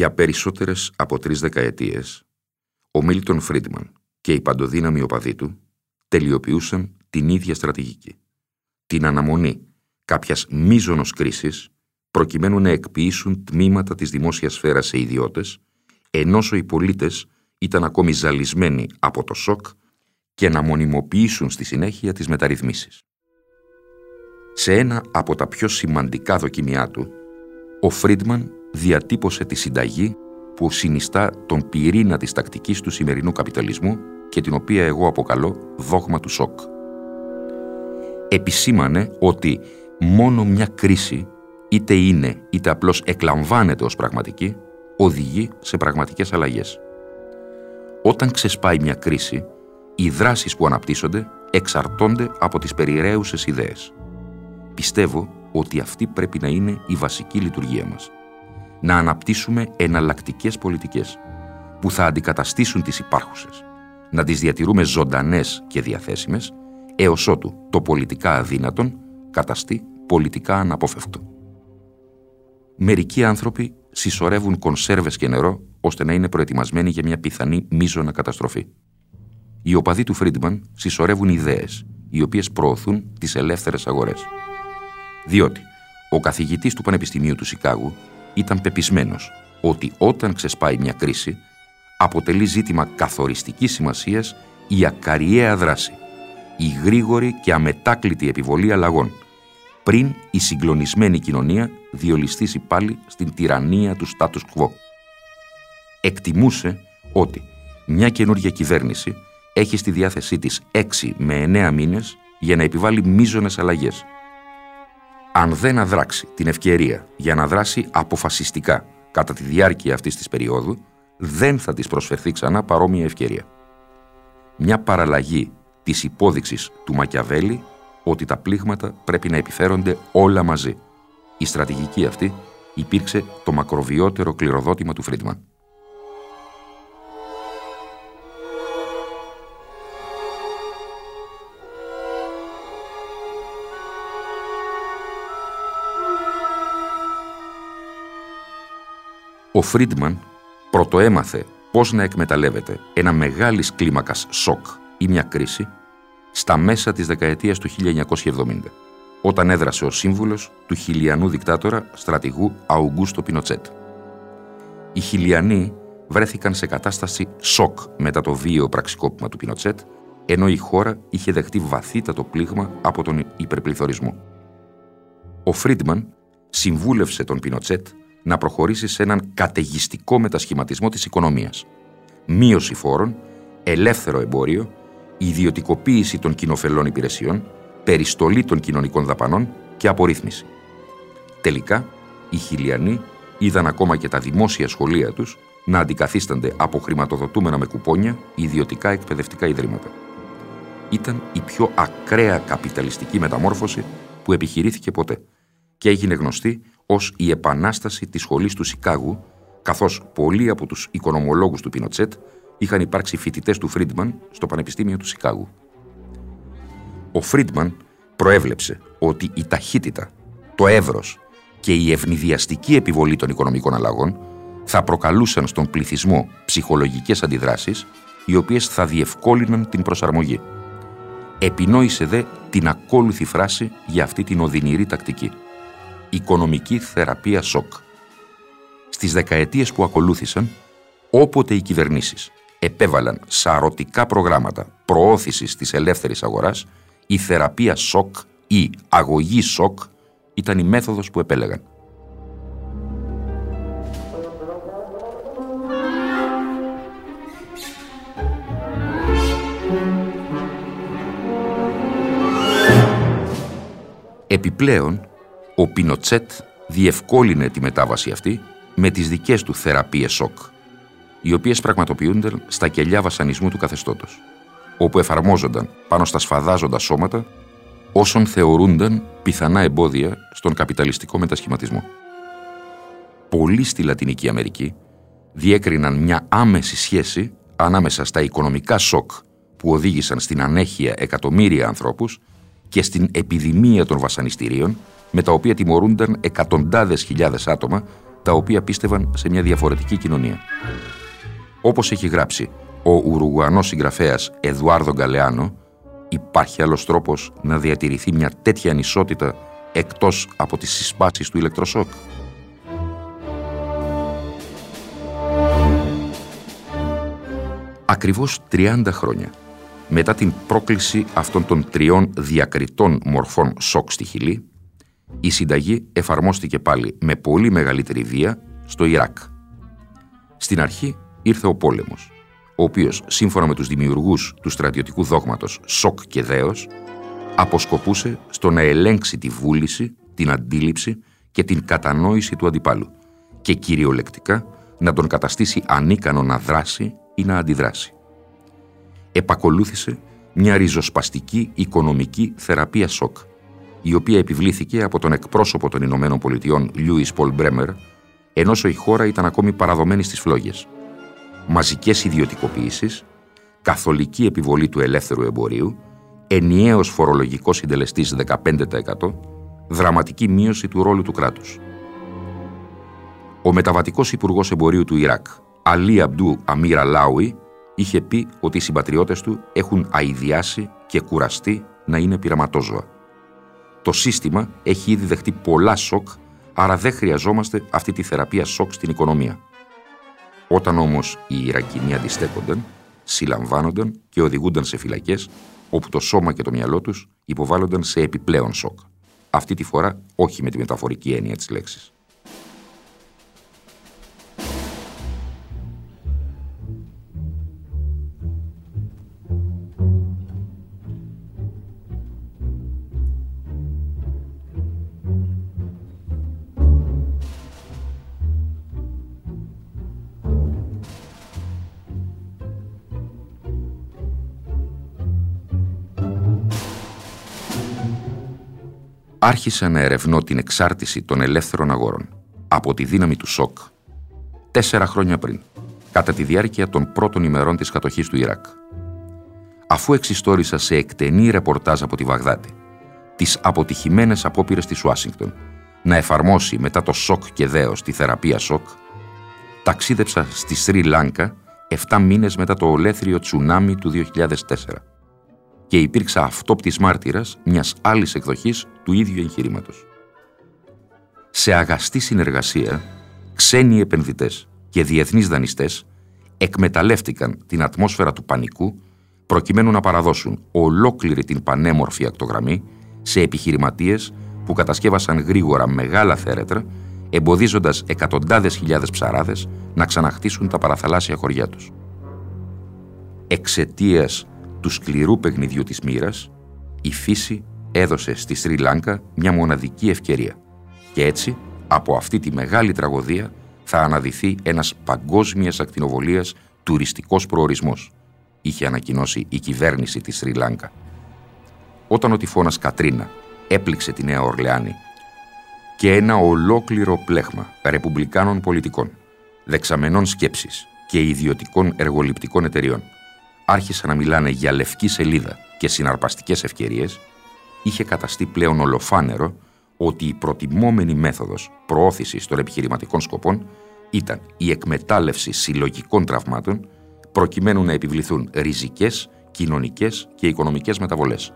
Για περισσότερες από τρεις δεκαετίες, ο Μίλτον Φρίντμαν και οι παντοδύναμοι οπαδοί του τελειοποιούσαν την ίδια στρατηγική. Την αναμονή κάποιας μίζωνος κρίσης προκειμένου να εκποιήσουν τμήματα της δημόσιας σφαίρας σε ιδιώτες, ενώ οι πολίτες ήταν ακόμη ζαλισμένοι από το σοκ και να μονιμοποιήσουν στη συνέχεια τις μεταρρυθμίσεις. Σε ένα από τα πιο σημαντικά δοκιμιά του, ο Φρίντμαν διατύπωσε τη συνταγή που συνιστά τον πυρήνα της τακτικής του σημερινού καπιταλισμού και την οποία εγώ αποκαλώ δόγμα του σοκ. Επισήμανε ότι μόνο μια κρίση, είτε είναι είτε απλώς εκλαμβάνεται ως πραγματική, οδηγεί σε πραγματικές αλλαγές. Όταν ξεσπάει μια κρίση, οι δράσεις που αναπτύσσονται εξαρτώνται από τις περιραίουσες ιδέες. Πιστεύω ότι αυτή πρέπει να είναι η βασική λειτουργία μας να αναπτύσσουμε εναλλακτικές πολιτικές που θα αντικαταστήσουν τις υπάρχουσες, να τις διατηρούμε ζωντανές και διαθέσιμες, έως ότου το πολιτικά αδύνατον καταστεί πολιτικά αναπόφευκτο. Μερικοί άνθρωποι συσσωρεύουν κονσέρβες και νερό ώστε να είναι προετοιμασμένοι για μια πιθανή μείζωνα καταστροφή. Οι οπαδοί του Φρίντμαν συσσωρεύουν ιδέες, οι οποίες προωθούν τις ελεύθερες αγορές. Διότι ο καθηγητής του Πανεπιστημίου του Σικάγου ήταν πεπισμένος ότι όταν ξεσπάει μια κρίση αποτελεί ζήτημα καθοριστικής σημασίας η ακαριαία δράση, η γρήγορη και αμετάκλητη επιβολή αλλαγών, πριν η συγκλονισμένη κοινωνία διολυστήσει πάλι στην τυραννία του status quo. Εκτιμούσε ότι μια καινούργια κυβέρνηση έχει στη διάθεσή της 6 με 9 μήνες για να επιβάλλει μείζονες αλλαγές αν δεν αδράξει την ευκαιρία για να δράσει αποφασιστικά κατά τη διάρκεια αυτής της περίοδου, δεν θα της προσφερθεί ξανά παρόμοια ευκαιρία. Μια παραλλαγή της υπόδειξης του Μακιαβέλη ότι τα πλήγματα πρέπει να επιφέρονται όλα μαζί. Η στρατηγική αυτή υπήρξε το μακροβιότερο κληροδότημα του Φρίντμαν. Ο Φρίντμαν πρωτοέμαθε πώς να εκμεταλλεύεται ένα μεγάλης κλίμακας σοκ ή μια κρίση στα μέσα της δεκαετίας του 1970, όταν έδρασε ο σύμβουλος του χιλιανού δικτάτορα στρατηγού Αουγκούστο Πινοτσέτ. Οι χιλιανοί βρέθηκαν σε κατάσταση σοκ μετά το βίαιο πραξικόπημα του Πινοτσέτ, ενώ η χώρα είχε δεχτεί βαθύτατο πλήγμα από τον υπερπληθωρισμό. Ο Φρίντμαν συμβούλευσε τον Πινοτσέτ να προχωρήσει σε έναν καταιγιστικό μετασχηματισμό της οικονομίας. Μείωση φόρων, ελεύθερο εμπόριο, ιδιωτικοποίηση των κοινοφελών υπηρεσιών, περιστολή των κοινωνικών δαπανών και απορρίθμιση. Τελικά, οι χιλιανοί είδαν ακόμα και τα δημόσια σχολεία τους να αντικαθίστανται από χρηματοδοτούμενα με κουπόνια ιδιωτικά εκπαιδευτικά ιδρύματα. Ήταν η πιο ακραία καπιταλιστική μεταμόρφωση που επιχειρήθηκε ποτέ και έγινε γνωστή ως η επανάσταση της σχολής του Σικάγου, καθώς πολλοί από τους οικονομολόγους του Πινοτσέτ είχαν υπάρξει φοιτητές του Φρίντμαν στο Πανεπιστήμιο του Σικάγου. Ο Φρίντμαν προέβλεψε ότι η ταχύτητα, το εύρος και η ευνηδιαστική επιβολή των οικονομικών αλλαγών θα προκαλούσαν στον πληθυσμό ψυχολογικές αντιδράσεις οι οποίες θα διευκόλυναν την προσαρμογή. Επινόησε δε την ακόλουθη φράση για αυτή την οδυνηρή τακτική – οικονομική θεραπεία σοκ. Στις δεκαετίες που ακολούθησαν, όποτε οι κυβερνήσεις επέβαλαν σαρωτικά προγράμματα προώθησης της ελεύθερης αγοράς, η θεραπεία σοκ ή αγωγή σοκ ήταν η μέθοδος που επέλεγαν. Επιπλέον, ο Πινοτσέτ διευκόλυνε τη μετάβαση αυτή με τις δικές του θεραπείες σοκ, οι οποίες πραγματοποιούνται στα κελιά βασανισμού του καθεστώτος, όπου εφαρμόζονταν πάνω στα σφαδάζοντα σώματα όσων θεωρούνταν πιθανά εμπόδια στον καπιταλιστικό μετασχηματισμό. Πολλοί στη Λατινική Αμερική διέκριναν μια άμεση σχέση ανάμεσα στα οικονομικά σοκ που οδήγησαν στην ανέχεια εκατομμύρια ανθρώπους και στην επιδημία των βασανιστήριων με τα οποία τιμωρούνταν εκατοντάδες χιλιάδες άτομα τα οποία πίστευαν σε μια διαφορετική κοινωνία. Όπως έχει γράψει ο Ουρουγουανός συγγραφέας Εδουάρδο Γκαλεάνο, υπάρχει άλλος τρόπος να διατηρηθεί μια τέτοια ανισότητα εκτός από τις συσπάσεις του ηλεκτροσόκ. Ακριβώς 30 χρόνια μετά την πρόκληση αυτών των τριών διακριτών μορφών σοκ στη Χιλή, η συνταγή εφαρμόστηκε πάλι με πολύ μεγαλύτερη βία στο Ιράκ. Στην αρχή ήρθε ο πόλεμος, ο οποίος, σύμφωνα με τους δημιουργούς του στρατιωτικού δόγματος σοκ και δέος, αποσκοπούσε στο να ελέγξει τη βούληση, την αντίληψη και την κατανόηση του αντιπάλου και κυριολεκτικά να τον καταστήσει ανίκανο να δράσει ή να αντιδράσει επακολούθησε μια ριζοσπαστική οικονομική θεραπεία σοκ, η οποία επιβλήθηκε από τον εκπρόσωπο των Ηνωμένων Πολιτειών Λιούις Πολ Μπρέμερ, ενώ η χώρα ήταν ακόμη παραδομένη στις φλόγες. Μαζικές ιδιωτικοποιήσεις, καθολική επιβολή του ελεύθερου εμπορίου, ενιαίος φορολογικός συντελεστής 15%, δραματική μείωση του ρόλου του κράτους. Ο μεταβατικός υπουργός εμπορίου του Ιράκ, Αλή Αμπτού Αμίρα Λάουι, είχε πει ότι οι συμπατριώτες του έχουν αηδιάσει και κουραστεί να είναι πειραματόζωα. Το σύστημα έχει ήδη δεχτεί πολλά σοκ, άρα δεν χρειαζόμαστε αυτή τη θεραπεία σοκ στην οικονομία. Όταν όμως οι Ιρακινοί αντιστέκονταν, συλλαμβάνονταν και οδηγούνταν σε φυλακές, όπου το σώμα και το μυαλό τους υποβάλλονταν σε επιπλέον σοκ. Αυτή τη φορά όχι με τη μεταφορική έννοια της λέξης. Άρχισα να ερευνώ την εξάρτηση των ελεύθερων αγόρων από τη δύναμη του σοκ τέσσερα χρόνια πριν, κατά τη διάρκεια των πρώτων ημερών της κατοχής του Ιράκ. Αφού εξιστόρισα σε εκτενή ρεπορτάζ από τη Βαγδάτη τις αποτυχημένες απόπειρες της Ουάσιγκτον να εφαρμόσει μετά το σοκ και δέος τη θεραπεία σοκ, ταξίδεψα στη Σρι Λάνκα 7 μήνες μετά το ολέθριο τσουνάμι του 2004 και υπήρξα αυτόπτης μάρτυρας μιας άλλης εκδοχής του ίδιου εγχειρήματος. Σε αγαστή συνεργασία, ξένοι επενδυτές και διεθνείς δανειστές εκμεταλλεύτηκαν την ατμόσφαιρα του πανικού προκειμένου να παραδώσουν ολόκληρη την πανέμορφη ακτογραμμή σε επιχειρηματίες που κατασκεύασαν γρήγορα μεγάλα θέρετρα εμποδίζοντας εκατοντάδες χιλιάδες ψαράδες να ξαναχτίσουν τα παραθαλάσσια χωριά τους. Εξαιτίας του σκληρού παιχνιδιού της μοίρας, η φύση έδωσε στη Σρι Λάνκα μια μοναδική ευκαιρία. Και έτσι, από αυτή τη μεγάλη τραγωδία θα αναδυθεί ένας παγκόσμιας ακτινοβολίας τουριστικός προορισμός, είχε ανακοινώσει η κυβέρνηση της Σρι Λάνκα. Όταν ο τυφώνας Κατρίνα έπληξε τη Νέα Ορλεάνη και ένα ολόκληρο πλέχμα ρεπουμπλικάνων πολιτικών, δεξαμενών σκέψης και ιδιωτικών εργοληπτικών εταιριών άρχισαν να μιλάνε για λευκή σελίδα και συναρπαστικές ευκαιρίες, είχε καταστεί πλέον ολοφάνερο ότι η προτιμόμενη μέθοδος προώθησης των επιχειρηματικών σκοπών ήταν η εκμετάλλευση συλλογικών τραυμάτων προκειμένου να επιβληθούν ριζικές, κοινωνικές και οικονομικές μεταβολές.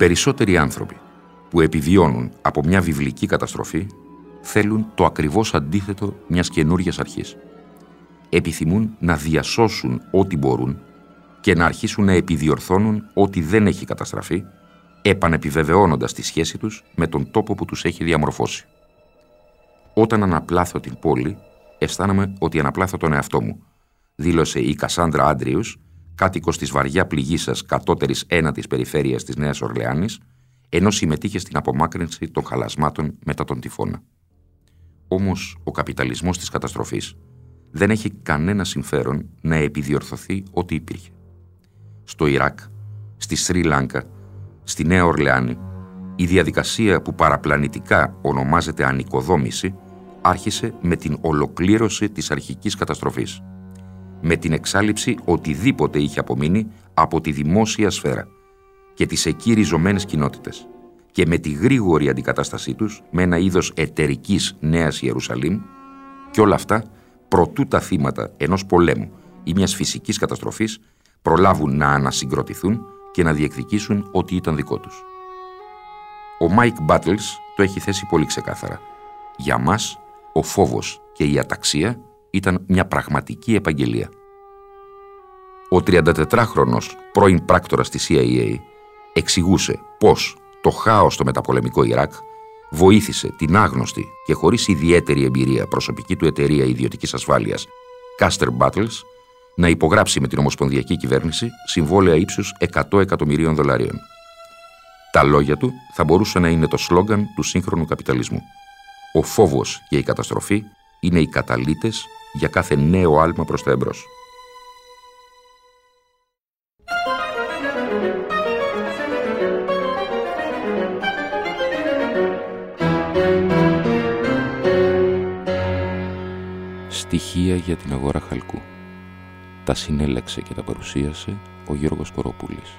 Περισσότεροι άνθρωποι που επιβιώνουν από μια βιβλική καταστροφή θέλουν το ακριβώς αντίθετο μιας καινούργιας αρχής. Επιθυμούν να διασώσουν ό,τι μπορούν και να αρχίσουν να επιδιορθώνουν ό,τι δεν έχει καταστραφεί, επανεπιβεβαιώνοντας τη σχέση τους με τον τόπο που τους έχει διαμορφώσει. Όταν αναπλάθω την πόλη, αισθάνομαι ότι αναπλάθω τον εαυτό μου, δήλωσε η Κασάνδρα Άντριους, κάτοικος της βαριά πληγήσας κατώτερης ένατης περιφέρειας της Νέας Ορλεάνης, ενώ συμμετείχε στην απομάκρυνση των χαλασμάτων μετά τον τυφώνα. Όμως ο καπιταλισμός της καταστροφής δεν έχει κανένα συμφέρον να επιδιορθωθεί ό,τι υπήρχε. Στο Ιράκ, στη Σρι Λάνκα, στη Νέα Ορλεάνη, η διαδικασία που παραπλανητικά ονομάζεται ανοικοδόμηση άρχισε με την ολοκλήρωση της αρχικής καταστροφής, με την εξάλειψη οτιδήποτε είχε απομείνει από τη δημόσια σφαίρα και τις εκεί ριζωμένες κοινότητες και με τη γρήγορη αντικατάστασή τους με ένα είδος εταιρικής Νέας Ιερουσαλήμ και όλα αυτά προτού τα θύματα ενός πολέμου ή μιας φυσικής καταστροφής προλάβουν να ανασυγκροτηθούν και να διεκδικήσουν ό,τι ήταν δικό τους. Ο Μάικ Μπάτλς το έχει θέσει πολύ ξεκάθαρα. Για μας, ο φόβος και η αταξία ήταν μια πραγματική επαγγελία. Ο 34χρονος πρώην πράκτορας της CIA εξηγούσε πώς το χάος στο μεταπολεμικό Ιράκ βοήθησε την άγνωστη και χωρίς ιδιαίτερη εμπειρία προσωπική του εταιρεία ιδιωτικής ασφάλειας Caster Battles να υπογράψει με την Ομοσπονδιακή Κυβέρνηση συμβόλαια ύψους 100 εκατομμυρίων δολαρίων. Τα λόγια του θα μπορούσαν να είναι το σλόγκαν του σύγχρονου καπιταλισμού. Ο φόβος και η καταστροφή είναι οι καταλύτες για κάθε νέο άλμα προς τα εμπρός. Στοιχεία για την αγορά χαλκού. Τα συνέλεξε και τα παρουσίασε ο Γιώργος Κοροπούλης.